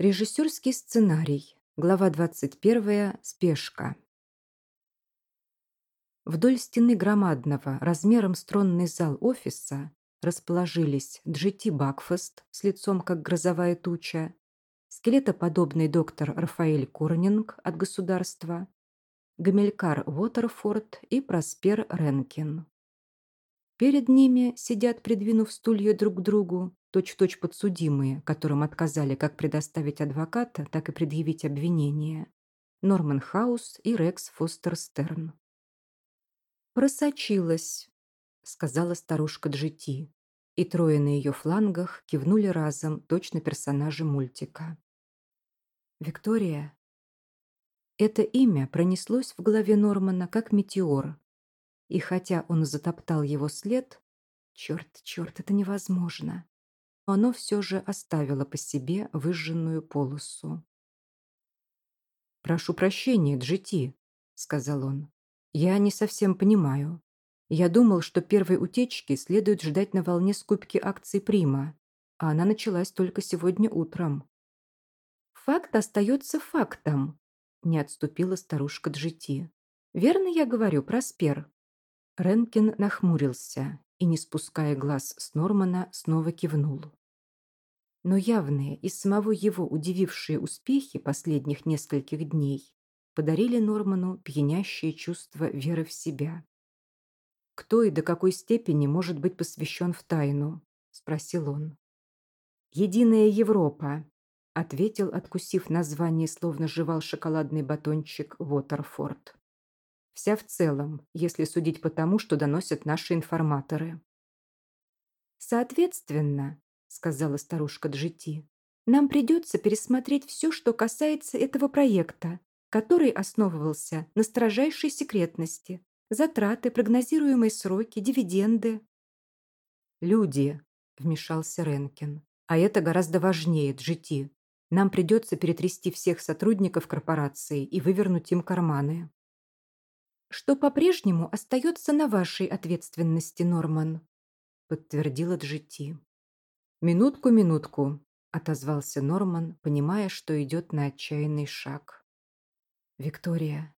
Режиссерский сценарий. Глава 21. Спешка. Вдоль стены громадного, размером с тронный зал офиса расположились Джити Бакфест с лицом как грозовая туча, скелетоподобный доктор Рафаэль Корнинг от государства, Гамилькар Уотерфорд и Проспер Ренкин. Перед ними сидят, придвинув стулья друг к другу, точь-в-точь -точь подсудимые, которым отказали как предоставить адвоката, так и предъявить обвинение. Норман Хаус и Рекс Фостер Стерн. «Просочилась», — сказала старушка Джити, и трое на ее флангах кивнули разом, точно персонажи мультика. «Виктория?» Это имя пронеслось в голове Нормана как метеор, и хотя он затоптал его след, черт, черт, это невозможно, оно все же оставило по себе выжженную полосу. «Прошу прощения, Джити», — сказал он. «Я не совсем понимаю. Я думал, что первой утечки следует ждать на волне скупки акций Прима, а она началась только сегодня утром». «Факт остается фактом», — не отступила старушка Джити. «Верно я говорю, Проспер?» Ренкин нахмурился и, не спуская глаз с Нормана, снова кивнул. Но явные и самого его удивившие успехи последних нескольких дней подарили Норману пьянящее чувство веры в себя. «Кто и до какой степени может быть посвящен в тайну?» – спросил он. «Единая Европа», – ответил, откусив название, словно жевал шоколадный батончик Уотерфорд вся в целом, если судить по тому, что доносят наши информаторы. «Соответственно», — сказала старушка Джити, «нам придется пересмотреть все, что касается этого проекта, который основывался на строжайшей секретности, затраты, прогнозируемые сроки, дивиденды». «Люди», — вмешался Ренкин, «а это гораздо важнее, Джити. Нам придется перетрясти всех сотрудников корпорации и вывернуть им карманы» что по-прежнему остается на вашей ответственности, Норман», подтвердила Джити. «Минутку, минутку», отозвался Норман, понимая, что идет на отчаянный шаг. «Виктория,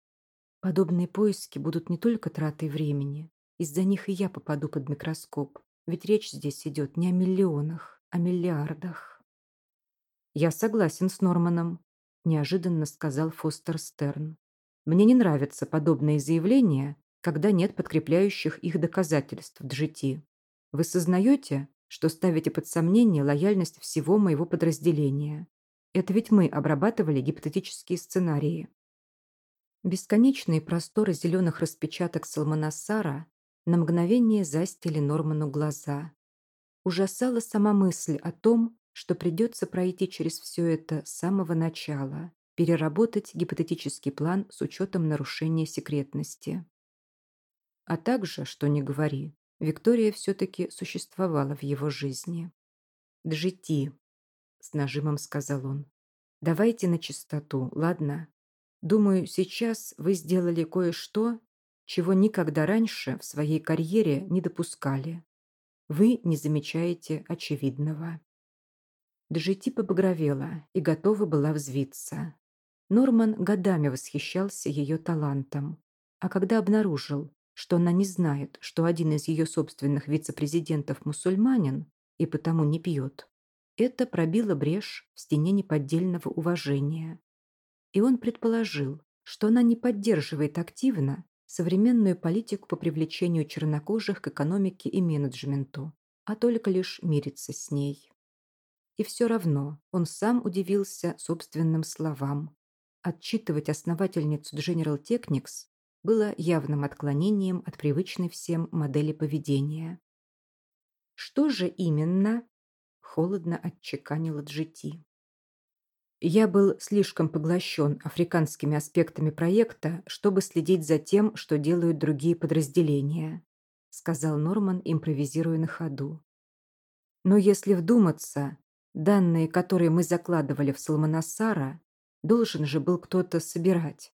подобные поиски будут не только тратой времени. Из-за них и я попаду под микроскоп. Ведь речь здесь идет не о миллионах, а миллиардах». «Я согласен с Норманом», неожиданно сказал Фостер Стерн. Мне не нравятся подобные заявления, когда нет подкрепляющих их доказательств в GT. Вы сознаете, что ставите под сомнение лояльность всего моего подразделения? Это ведь мы обрабатывали гипотетические сценарии. Бесконечные просторы зеленых распечаток Салманасара на мгновение застили Норману глаза. Ужасала сама мысль о том, что придется пройти через все это с самого начала переработать гипотетический план с учетом нарушения секретности. А также, что не говори, Виктория все-таки существовала в его жизни. «Джити», — с нажимом сказал он, — «давайте на чистоту, ладно? Думаю, сейчас вы сделали кое-что, чего никогда раньше в своей карьере не допускали. Вы не замечаете очевидного». Джити побагровела и готова была взвиться. Норман годами восхищался ее талантом, а когда обнаружил, что она не знает, что один из ее собственных вице-президентов мусульманин и потому не пьет, это пробило брешь в стене неподдельного уважения. И он предположил, что она не поддерживает активно современную политику по привлечению чернокожих к экономике и менеджменту, а только лишь мирится с ней. И все равно он сам удивился собственным словам, Отчитывать основательницу General Technics было явным отклонением от привычной всем модели поведения. «Что же именно?» – холодно отчеканила Джити. Я был слишком поглощен африканскими аспектами проекта, чтобы следить за тем, что делают другие подразделения, сказал Норман, импровизируя на ходу. Но если вдуматься, данные, которые мы закладывали в Салманасара, Должен же был кто-то собирать.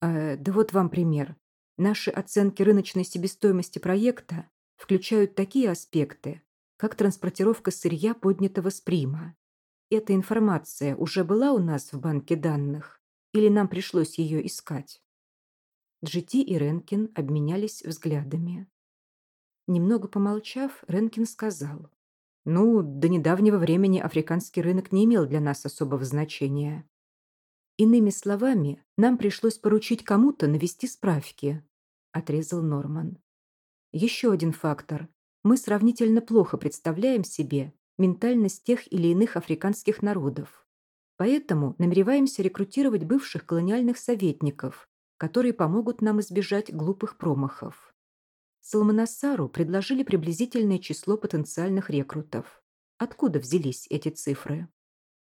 Э, да вот вам пример. Наши оценки рыночной себестоимости проекта включают такие аспекты, как транспортировка сырья, поднятого с прима. Эта информация уже была у нас в банке данных? Или нам пришлось ее искать? Джити и Ренкин обменялись взглядами. Немного помолчав, Ренкин сказал. «Ну, до недавнего времени африканский рынок не имел для нас особого значения. Иными словами, нам пришлось поручить кому-то навести справки», – отрезал Норман. «Еще один фактор. Мы сравнительно плохо представляем себе ментальность тех или иных африканских народов. Поэтому намереваемся рекрутировать бывших колониальных советников, которые помогут нам избежать глупых промахов. Салманасару предложили приблизительное число потенциальных рекрутов. Откуда взялись эти цифры?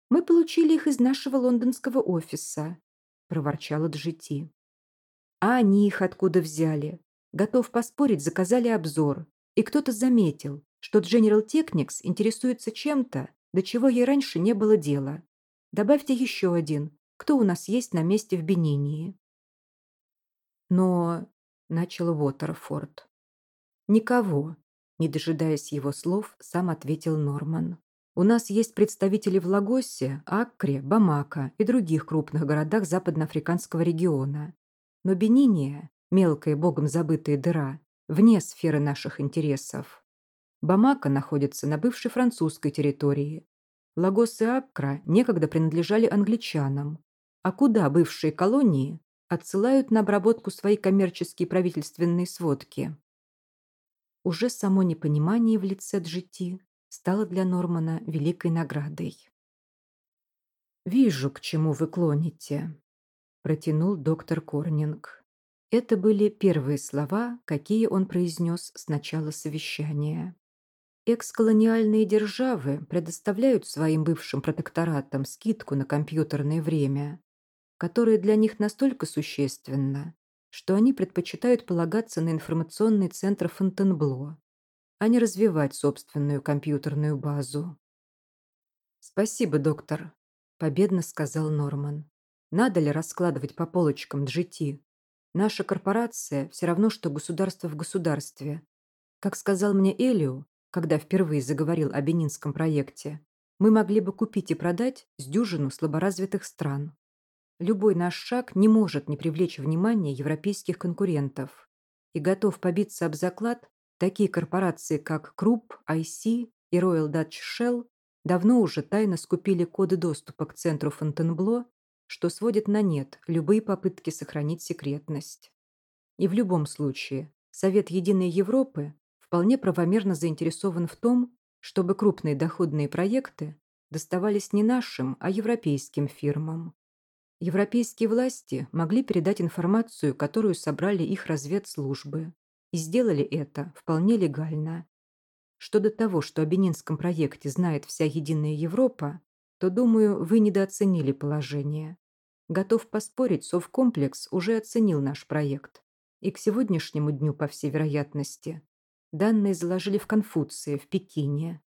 «Мы получили их из нашего лондонского офиса», – проворчала Джити. «А они их откуда взяли? Готов поспорить, заказали обзор. И кто-то заметил, что General Technics интересуется чем-то, до чего ей раньше не было дела. Добавьте еще один. Кто у нас есть на месте в Бенинии?» Но, начал Уотерфорд. Никого, не дожидаясь его слов, сам ответил Норман. У нас есть представители в Лагосе, Аккре, Бамака и других крупных городах западноафриканского региона. Но Бениния, мелкая богом забытая дыра, вне сферы наших интересов. Бамака находится на бывшей французской территории. Лагос и Аккра некогда принадлежали англичанам. А куда бывшие колонии отсылают на обработку свои коммерческие правительственные сводки. Уже само непонимание в лице Джити стало для Нормана великой наградой. «Вижу, к чему вы клоните», – протянул доктор Корнинг. Это были первые слова, какие он произнес с начала совещания. Эксколониальные державы предоставляют своим бывшим протекторатам скидку на компьютерное время, которое для них настолько существенно, что они предпочитают полагаться на информационный центр Фонтенбло, а не развивать собственную компьютерную базу. «Спасибо, доктор», – победно сказал Норман. «Надо ли раскладывать по полочкам GT? Наша корпорация все равно, что государство в государстве. Как сказал мне Элио, когда впервые заговорил о бенинском проекте, мы могли бы купить и продать с дюжину слаборазвитых стран. Любой наш шаг не может не привлечь внимание европейских конкурентов. И готов побиться об заклад, такие корпорации, как Krupp, IC и Royal Dutch Shell давно уже тайно скупили коды доступа к центру Фонтенбло, что сводит на нет любые попытки сохранить секретность. И в любом случае, Совет Единой Европы вполне правомерно заинтересован в том, чтобы крупные доходные проекты доставались не нашим, а европейским фирмам. Европейские власти могли передать информацию, которую собрали их разведслужбы, и сделали это вполне легально. Что до того, что о Бенинском проекте знает вся Единая Европа, то, думаю, вы недооценили положение. Готов поспорить, Совкомплекс уже оценил наш проект. И к сегодняшнему дню, по всей вероятности, данные заложили в Конфуции, в Пекине,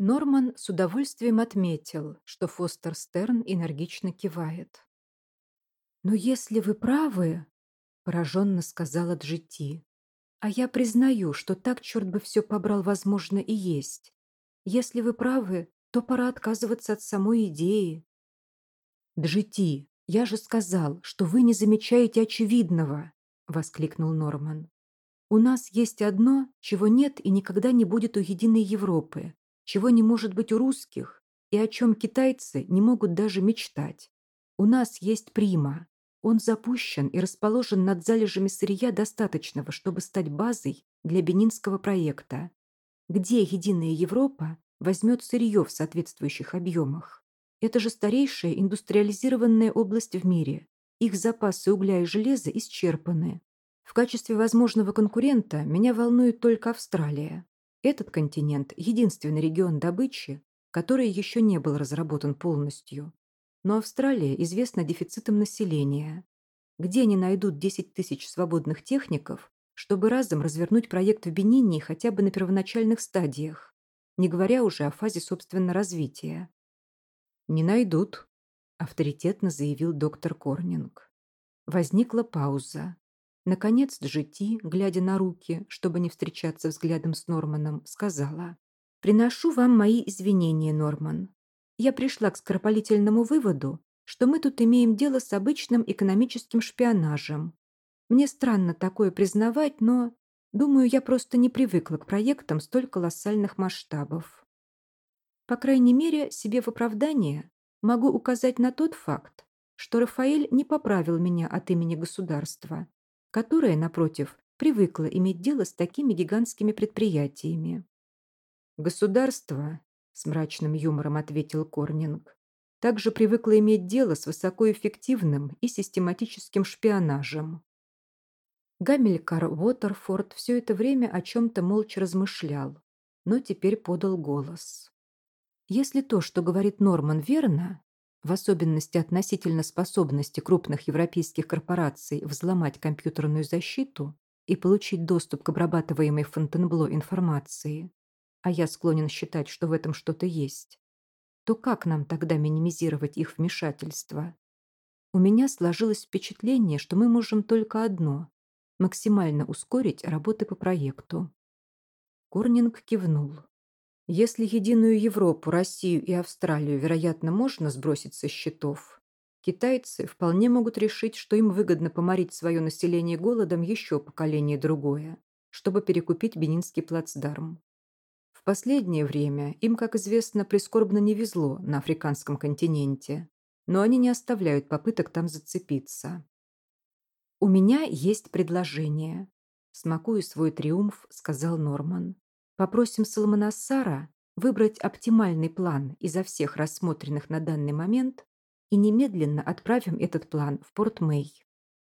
Норман с удовольствием отметил, что Фостер Стерн энергично кивает. «Но если вы правы, — пораженно сказала Джити, — а я признаю, что так черт бы все побрал, возможно, и есть. Если вы правы, то пора отказываться от самой идеи». «Джити, я же сказал, что вы не замечаете очевидного!» — воскликнул Норман. «У нас есть одно, чего нет и никогда не будет у Единой Европы чего не может быть у русских и о чем китайцы не могут даже мечтать. У нас есть прима. Он запущен и расположен над залежами сырья достаточного, чтобы стать базой для бенинского проекта. Где Единая Европа возьмет сырье в соответствующих объемах? Это же старейшая индустриализированная область в мире. Их запасы угля и железа исчерпаны. В качестве возможного конкурента меня волнует только Австралия. Этот континент – единственный регион добычи, который еще не был разработан полностью. Но Австралия известна дефицитом населения. Где они найдут 10 тысяч свободных техников, чтобы разом развернуть проект в Бенине хотя бы на первоначальных стадиях, не говоря уже о фазе собственного развития? «Не найдут», – авторитетно заявил доктор Корнинг. Возникла пауза. Наконец Джити, глядя на руки, чтобы не встречаться взглядом с Норманом, сказала. «Приношу вам мои извинения, Норман. Я пришла к скоропалительному выводу, что мы тут имеем дело с обычным экономическим шпионажем. Мне странно такое признавать, но, думаю, я просто не привыкла к проектам столь колоссальных масштабов. По крайней мере, себе в оправдание могу указать на тот факт, что Рафаэль не поправил меня от имени государства, которое, напротив, привыкло иметь дело с такими гигантскими предприятиями. «Государство», — с мрачным юмором ответил Корнинг, также привыкло иметь дело с высокоэффективным и систематическим шпионажем. Гамилькар Уотерфорд все это время о чем-то молча размышлял, но теперь подал голос. Если то, что говорит Норман, верно, в особенности относительно способности крупных европейских корпораций взломать компьютерную защиту и получить доступ к обрабатываемой Фонтенбло информации, а я склонен считать, что в этом что-то есть, то как нам тогда минимизировать их вмешательство? У меня сложилось впечатление, что мы можем только одно – максимально ускорить работы по проекту. Корнинг кивнул. Если единую Европу, Россию и Австралию, вероятно, можно сбросить со счетов, китайцы вполне могут решить, что им выгодно поморить свое население голодом еще поколение другое, чтобы перекупить Бенинский плацдарм последнее время им, как известно, прискорбно не везло на африканском континенте, но они не оставляют попыток там зацепиться. «У меня есть предложение», – смакуя свой триумф, сказал Норман. «Попросим Соломонассара выбрать оптимальный план изо всех рассмотренных на данный момент и немедленно отправим этот план в Порт Мэй.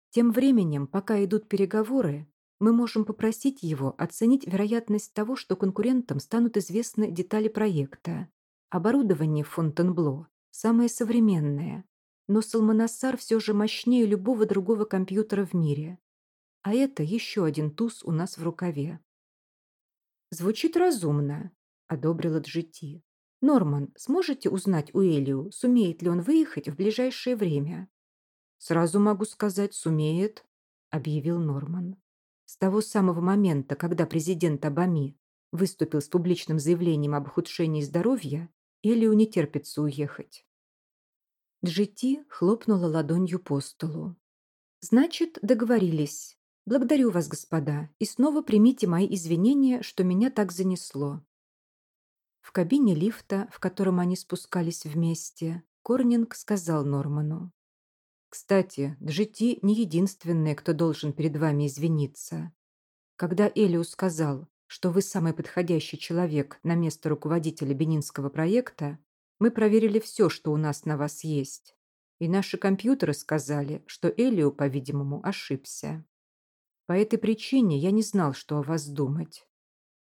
Тем временем, пока идут переговоры, мы можем попросить его оценить вероятность того, что конкурентам станут известны детали проекта. Оборудование в Фонтенбло самое современное, но Салманасар все же мощнее любого другого компьютера в мире. А это еще один туз у нас в рукаве. «Звучит разумно», — одобрила Джити. «Норман, сможете узнать у Элиу, сумеет ли он выехать в ближайшее время?» «Сразу могу сказать, сумеет», — объявил Норман. С того самого момента, когда президент Обами выступил с публичным заявлением об ухудшении здоровья, Элиу не терпится уехать. Джити хлопнула ладонью по столу. «Значит, договорились. Благодарю вас, господа, и снова примите мои извинения, что меня так занесло». В кабине лифта, в котором они спускались вместе, Корнинг сказал Норману. Кстати, Джити не единственный, кто должен перед вами извиниться. Когда Элиус сказал, что вы самый подходящий человек на место руководителя бенинского проекта, мы проверили все, что у нас на вас есть. И наши компьютеры сказали, что Элио, по-видимому, ошибся. По этой причине я не знал, что о вас думать.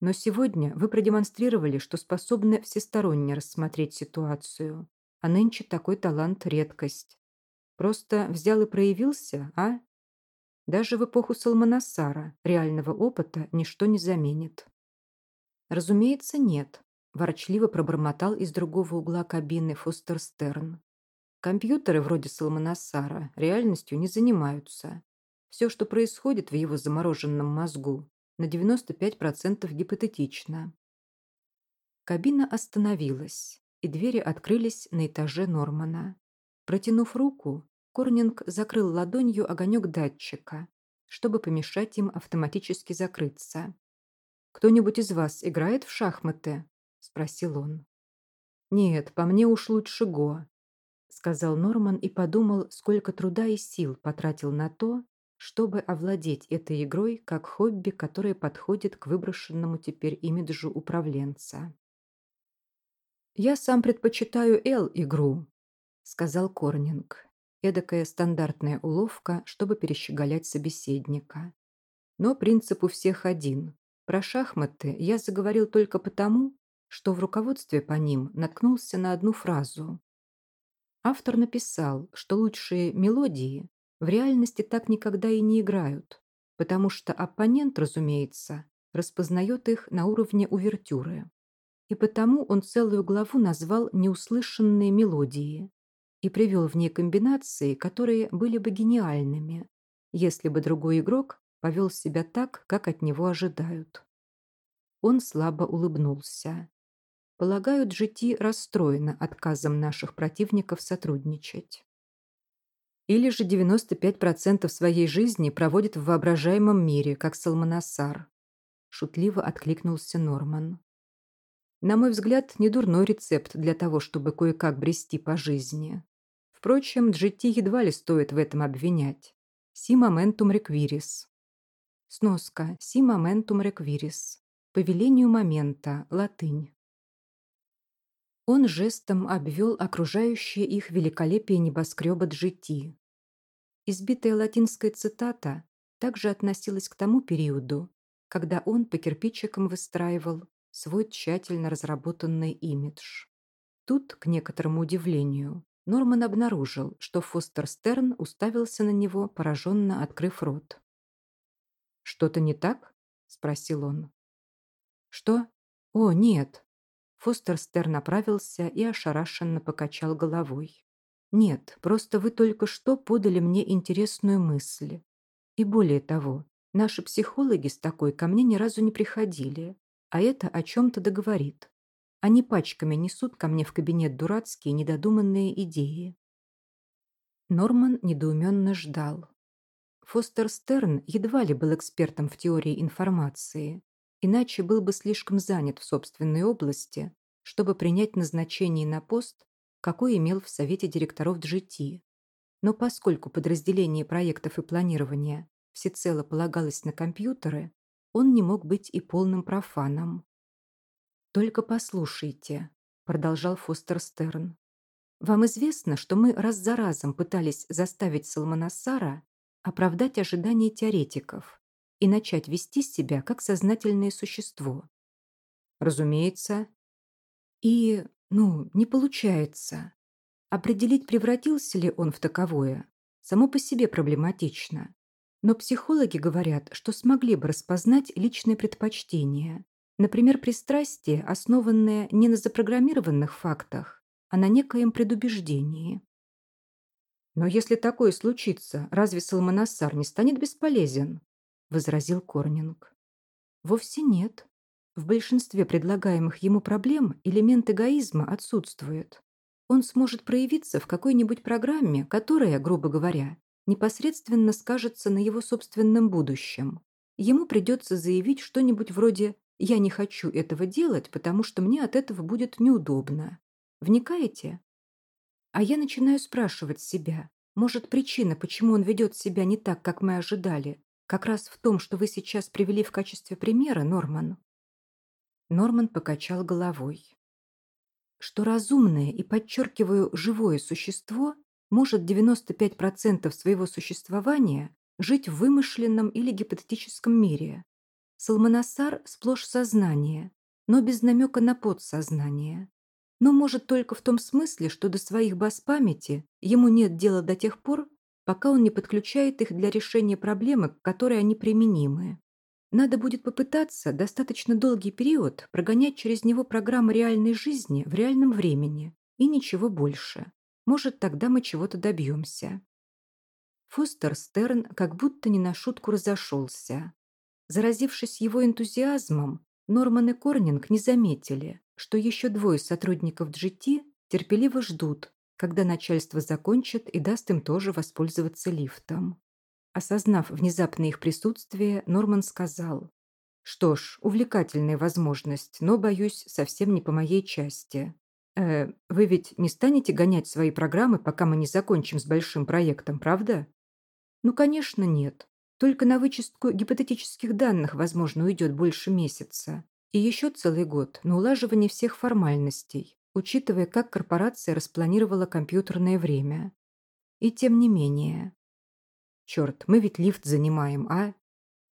Но сегодня вы продемонстрировали, что способны всесторонне рассмотреть ситуацию. А нынче такой талант – редкость. Просто взял и проявился, а? Даже в эпоху Салманасара реального опыта ничто не заменит. Разумеется, нет, ворчливо пробормотал из другого угла кабины Фостер Стерн. Компьютеры вроде Салманасара реальностью не занимаются. Все, что происходит в его замороженном мозгу, на 95% гипотетично. Кабина остановилась, и двери открылись на этаже Нормана. Протянув руку, Корнинг закрыл ладонью огонек датчика, чтобы помешать им автоматически закрыться. «Кто-нибудь из вас играет в шахматы?» – спросил он. «Нет, по мне уж лучше Го», – сказал Норман и подумал, сколько труда и сил потратил на то, чтобы овладеть этой игрой как хобби, которое подходит к выброшенному теперь имиджу управленца. «Я сам предпочитаю Л-игру», сказал Корнинг. Эдакая стандартная уловка, чтобы перещеголять собеседника. Но принцип у всех один. Про шахматы я заговорил только потому, что в руководстве по ним наткнулся на одну фразу. Автор написал, что лучшие мелодии в реальности так никогда и не играют, потому что оппонент, разумеется, распознает их на уровне увертюры. И потому он целую главу назвал «Неуслышанные мелодии» и привел в ней комбинации, которые были бы гениальными, если бы другой игрок повел себя так, как от него ожидают. Он слабо улыбнулся. Полагаю, GT расстроена отказом наших противников сотрудничать. Или же 95% своей жизни проводит в воображаемом мире, как Салманасар. Шутливо откликнулся Норман. На мой взгляд, не дурной рецепт для того, чтобы кое-как брести по жизни. Впрочем, GT едва ли стоит в этом обвинять. Si momentum requiris. Сноска. Si momentum requiris. По велению момента. Латынь. Он жестом обвел окружающее их великолепие небоскреба GT. Избитая латинская цитата также относилась к тому периоду, когда он по кирпичикам выстраивал свой тщательно разработанный имидж. Тут, к некоторому удивлению, Норман обнаружил, что Фостер Стерн уставился на него, пораженно открыв рот. «Что-то не так?» – спросил он. «Что? О, нет!» Фостер Стерн направился и ошарашенно покачал головой. «Нет, просто вы только что подали мне интересную мысль. И более того, наши психологи с такой ко мне ни разу не приходили, а это о чем-то договорит. Они пачками несут ко мне в кабинет дурацкие недодуманные идеи». Норман недоуменно ждал. Фостер Стерн едва ли был экспертом в теории информации, иначе был бы слишком занят в собственной области, чтобы принять назначение на пост, какой имел в Совете директоров GT. Но поскольку подразделение проектов и планирования всецело полагалось на компьютеры, он не мог быть и полным профаном. «Только послушайте», — продолжал Фостер Стерн. «Вам известно, что мы раз за разом пытались заставить Салманасара оправдать ожидания теоретиков и начать вести себя как сознательное существо. Разумеется. И, ну, не получается. Определить, превратился ли он в таковое, само по себе проблематично. Но психологи говорят, что смогли бы распознать личные предпочтения. Например, пристрастие, основанное не на запрограммированных фактах, а на некоем предубеждении. Но если такое случится, разве Салманасар не станет бесполезен? – возразил Корнинг. «Вовсе нет. В большинстве предлагаемых ему проблем элемент эгоизма отсутствует. Он сможет проявиться в какой-нибудь программе, которая, грубо говоря, непосредственно скажется на его собственном будущем. Ему придется заявить что-нибудь вроде «я не хочу этого делать, потому что мне от этого будет неудобно». Вникаете? А я начинаю спрашивать себя, может, причина, почему он ведет себя не так, как мы ожидали, как раз в том, что вы сейчас привели в качестве примера, Норман. Норман покачал головой. Что разумное и, подчеркиваю, живое существо может 95% своего существования жить в вымышленном или гипотетическом мире. Салманасар сплошь сознание, но без намека на подсознание. Но может только в том смысле, что до своих баз памяти ему нет дела до тех пор, пока он не подключает их для решения проблемы, к которой они применимы. Надо будет попытаться достаточно долгий период прогонять через него программы реальной жизни в реальном времени и ничего больше. Может, тогда мы чего-то добьемся. Фостер Стерн как будто не на шутку разошелся. Заразившись его энтузиазмом, Норман и Корнинг не заметили, что еще двое сотрудников GT терпеливо ждут, когда начальство закончит и даст им тоже воспользоваться лифтом. Осознав внезапное их присутствие, Норман сказал, «Что ж, увлекательная возможность, но, боюсь, совсем не по моей части. Э, вы ведь не станете гонять свои программы, пока мы не закончим с большим проектом, правда?» «Ну, конечно, нет. Только на вычистку гипотетических данных, возможно, уйдет больше месяца. И еще целый год на улаживание всех формальностей учитывая, как корпорация распланировала компьютерное время. И тем не менее. Черт, мы ведь лифт занимаем, а?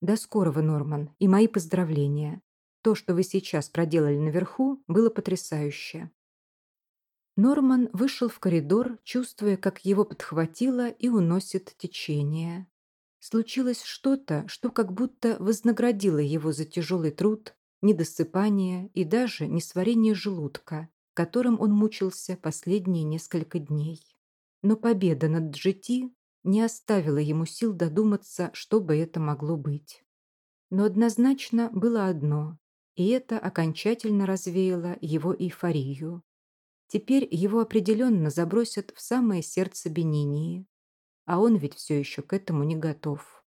До скорого, Норман, и мои поздравления. То, что вы сейчас проделали наверху, было потрясающе. Норман вышел в коридор, чувствуя, как его подхватило и уносит течение. Случилось что-то, что как будто вознаградило его за тяжелый труд, недосыпание и даже несварение желудка, которым он мучился последние несколько дней. Но победа над GT не оставила ему сил додуматься, что бы это могло быть. Но однозначно было одно. И это окончательно развеяло его эйфорию. Теперь его определенно забросят в самое сердце Бенинии. А он ведь все еще к этому не готов.